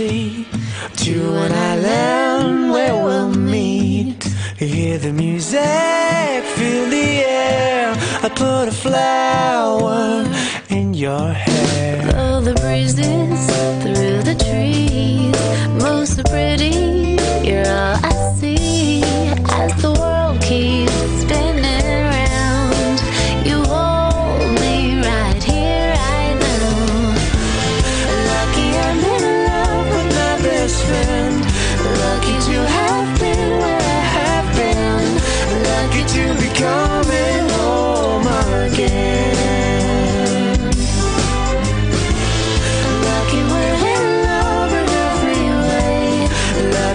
sea to an island where we'll meet. Hear the music, feel the air. I put a flower in your hair. Blow the breezes.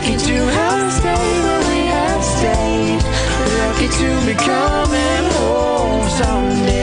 lucky to have stayed where we have stayed. Lucky to be coming home someday.